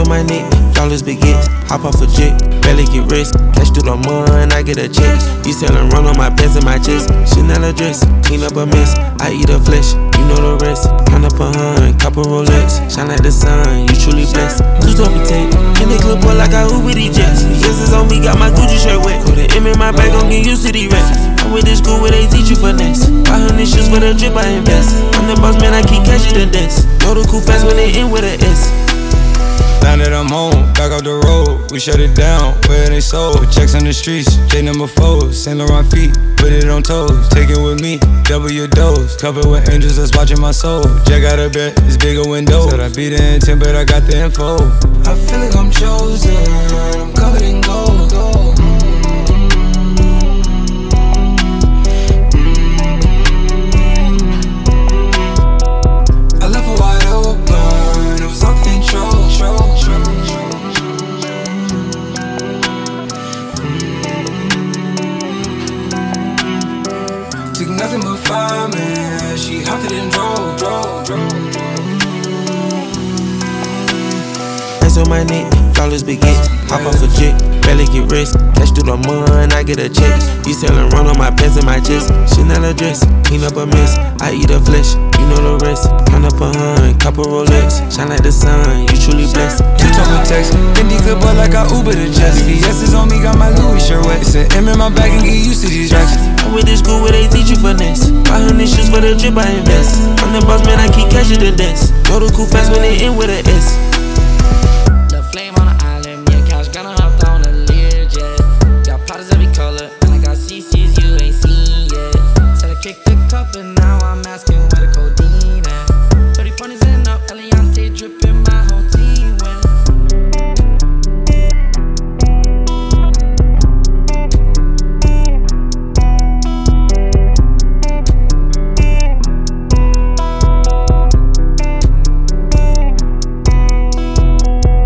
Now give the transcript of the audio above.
on my neck, flawless begins. Hop off a jet, barely get rest. Cash through the mud, and I get a check. You sellin' run on my pants and my chest. Chanel a dress, clean up a mess. I eat her flesh, you know the rest. Count up a hun, couple Rolex. Shine like the sun, you truly blessed. Two top take, in the clip boy like I Uber these jets. Yes, it's on me, got my Gucci shirt wet. Put an M in my bag, gon' get used to these rats. I'm with this school where they teach you finesse. 500 shoes for the drip, I invest. I'm the boss man, I keep catching the desk. Know the cool fast when they in with a S. Now that I'm home, back off the road, we shut it down where they sold. Checks on the streets, J number four, Saint Laurent feet, put it on toes. Take it with me, double your dose. Covered with angels that's watching my soul. Jack out a bed, it's bigger window. Said I be the intent, but I got the info. I feel like I'm chosen, five minutes, she hopped it and drove, drove, drove. Hands on my neck, flawless begins. Hop off a jet, barely get rest. Cash through the mud, I get a check. You sellin' run on my pants and my chest. Chanel a dress, clean up a mess. I eat her flesh, you know the rest. Count up a hun, couple Rolex. Shine like the sun, you truly blessed. Two top with text, Fendi good boy like I Uber to Jess. VVS is on me, got my Louis shirt wet. It's an M in my bag and get used to these racks. I'm with this school where they teach you finesse. 500 shoes for the drip, I invest. I'm the boss man, I keep catching the desk. Know the cool fast when they in with a S.